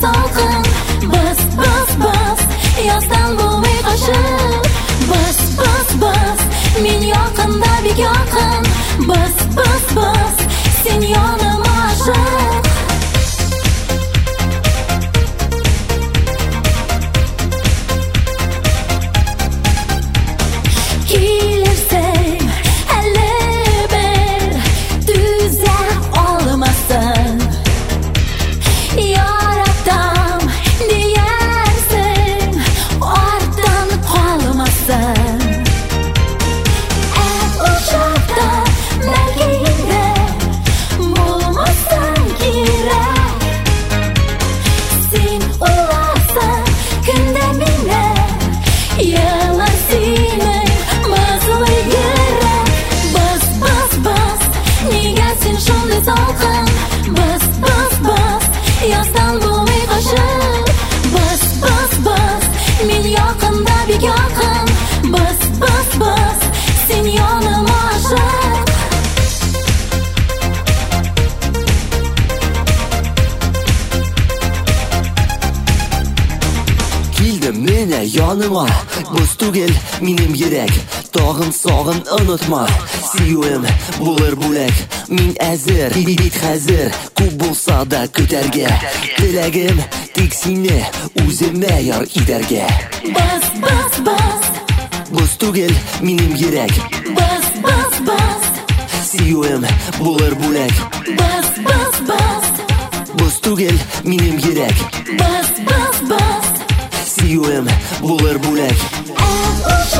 保存。менә яныма Бұз түгел минем йөрәк Тағын сағын онытма сөюем булыр бүләк мин әзер бит хәзер күп булса да көтәргә теләгем тик сине яр итәргә бас бас бас Бұз түгел минем йөрәк бас бас бас булыр бүләк бас бас бас Бұз түгел минем йөрәк бас бас бас CUM Buller Bullet.